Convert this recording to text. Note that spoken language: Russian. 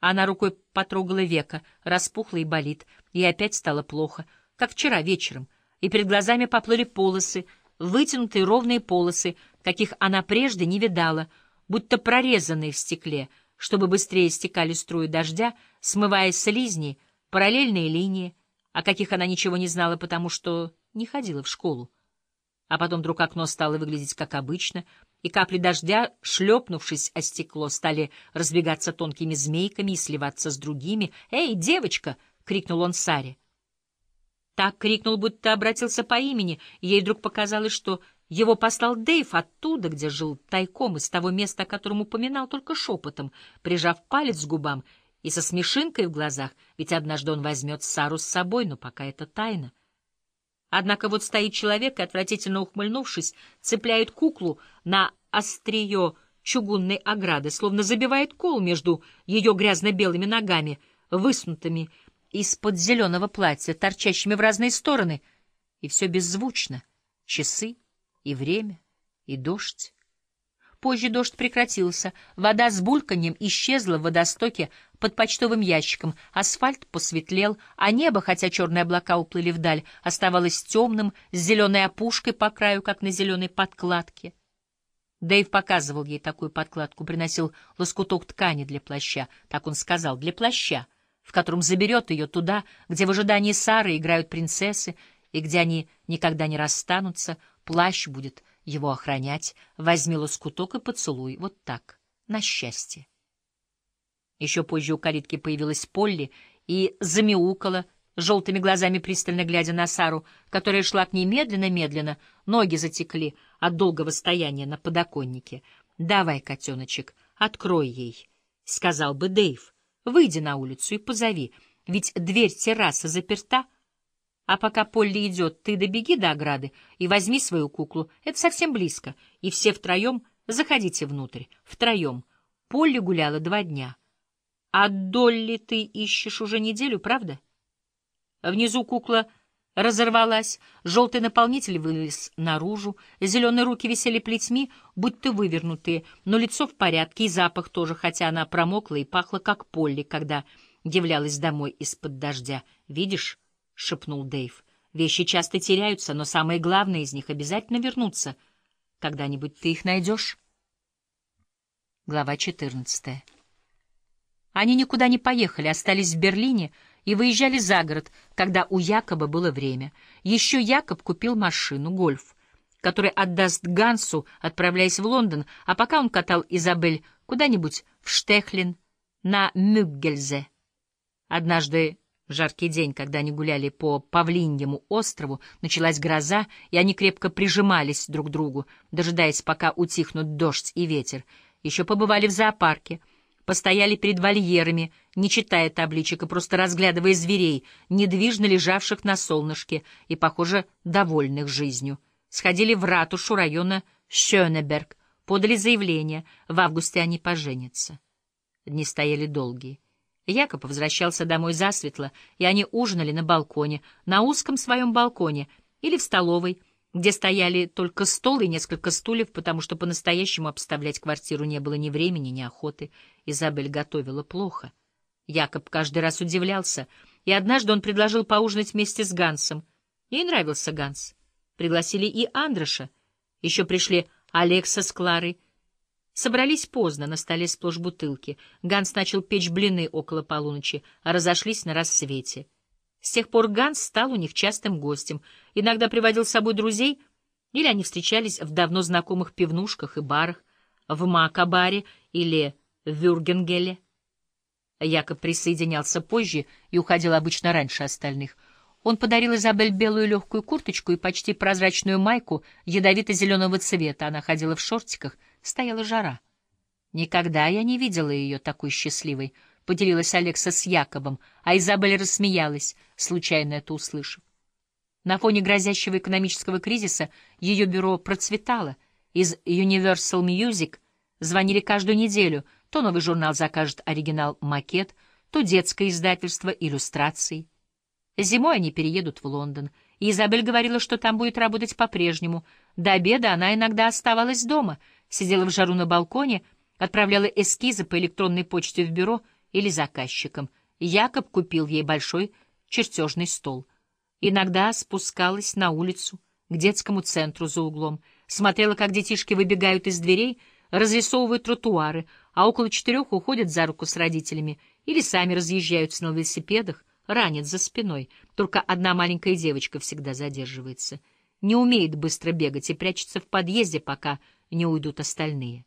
Она рукой потрогала века, распухла и болит, и опять стало плохо, как вчера вечером, и перед глазами поплыли полосы, вытянутые ровные полосы, каких она прежде не видала, будто прорезанные в стекле, чтобы быстрее стекали струи дождя, смывая слизни, параллельные линии, о каких она ничего не знала, потому что не ходила в школу. А потом вдруг окно стало выглядеть как обычно — и капли дождя, шлепнувшись о стекло, стали разбегаться тонкими змейками и сливаться с другими. «Эй, девочка!» — крикнул он Саре. Так крикнул, будто обратился по имени, и ей вдруг показалось, что его послал Дэйв оттуда, где жил тайком, из того места, о котором упоминал только шепотом, прижав палец к губам и со смешинкой в глазах, ведь однажды он возьмет Сару с собой, но пока это тайна. Однако вот стоит человек и, отвратительно ухмыльнувшись, цепляет куклу на острие чугунной ограды, словно забивает кол между ее грязно-белыми ногами, высунутыми из-под зеленого платья, торчащими в разные стороны. И все беззвучно. Часы и время, и дождь. Позже дождь прекратился, вода с бульканьем исчезла в водостоке под почтовым ящиком, асфальт посветлел, а небо, хотя черные облака уплыли вдаль, оставалось темным, с зеленой опушкой по краю, как на зеленой подкладке. Дэйв показывал ей такую подкладку, приносил лоскуток ткани для плаща, так он сказал, для плаща, в котором заберет ее туда, где в ожидании Сары играют принцессы, и где они никогда не расстанутся, плащ будет его охранять, возьми лоскуток и поцелуй, вот так, на счастье. Еще позже у калитки появилась Полли и замяукала, желтыми глазами пристально глядя на Сару, которая шла к ней медленно-медленно, ноги затекли от долгого стояния на подоконнике. — Давай, котеночек, открой ей, — сказал бы Дэйв. — Выйди на улицу и позови, ведь дверь террасы заперта — а пока Полли идет, ты добеги до ограды и возьми свою куклу. Это совсем близко. И все втроем заходите внутрь. Втроем. Полли гуляла два дня. А Долли ты ищешь уже неделю, правда? Внизу кукла разорвалась, желтый наполнитель вылез наружу, зеленые руки висели плетьми, будто вывернутые, но лицо в порядке и запах тоже, хотя она промокла и пахла, как Полли, когда являлась домой из-под дождя. Видишь? — шепнул Дэйв. «Вещи часто теряются, но самое главное из них обязательно вернутся. Когда-нибудь ты их найдешь?» Глава 14 Они никуда не поехали, остались в Берлине и выезжали за город, когда у Якоба было время. Еще Якоб купил машину, гольф, который отдаст Гансу, отправляясь в Лондон, а пока он катал Изабель куда-нибудь в Штехлин на Мюггельзе. Однажды в жаркий день, когда они гуляли по Павлиньему острову, началась гроза, и они крепко прижимались друг к другу, дожидаясь, пока утихнут дождь и ветер. Еще побывали в зоопарке, постояли перед вольерами, не читая табличек и просто разглядывая зверей, недвижно лежавших на солнышке и, похоже, довольных жизнью. Сходили в ратушу района Шёнеберг, подали заявление, в августе они поженятся. Дни стояли долгие. Якоб возвращался домой засветло, и они ужинали на балконе, на узком своем балконе или в столовой, где стояли только стол и несколько стульев, потому что по-настоящему обставлять квартиру не было ни времени, ни охоты. Изабель готовила плохо. Якоб каждый раз удивлялся, и однажды он предложил поужинать вместе с Гансом. Ей нравился Ганс. Пригласили и Андроша. Еще пришли Алекса с Кларой, Собрались поздно, на столе сплошь бутылки. Ганс начал печь блины около полуночи, а разошлись на рассвете. С тех пор Ганс стал у них частым гостем. Иногда приводил с собой друзей, или они встречались в давно знакомых пивнушках и барах, в Макабаре или в Вюргенгеле. Якоб присоединялся позже и уходил обычно раньше остальных. Он подарил Изабель белую легкую курточку и почти прозрачную майку ядовито-зеленого цвета. Она ходила в шортиках — Стояла жара. Никогда я не видела ее такой счастливой, — поделилась Алекса с Якобом, а Изабель рассмеялась, случайно это услышав. На фоне грозящего экономического кризиса ее бюро процветало. Из Universal Music звонили каждую неделю. То новый журнал закажет оригинал-макет, то детское издательство иллюстраций. Зимой они переедут в Лондон, Изабель говорила, что там будет работать по-прежнему. До обеда она иногда оставалась дома — сидела в жару на балконе, отправляла эскизы по электронной почте в бюро или заказчиком. Якоб купил ей большой чертежный стол. Иногда спускалась на улицу, к детскому центру за углом, смотрела, как детишки выбегают из дверей, разрисовывают тротуары, а около четырех уходят за руку с родителями или сами разъезжаются на велосипедах, ранят за спиной. Только одна маленькая девочка всегда задерживается. Не умеет быстро бегать и прячется в подъезде, пока не уйдут остальные.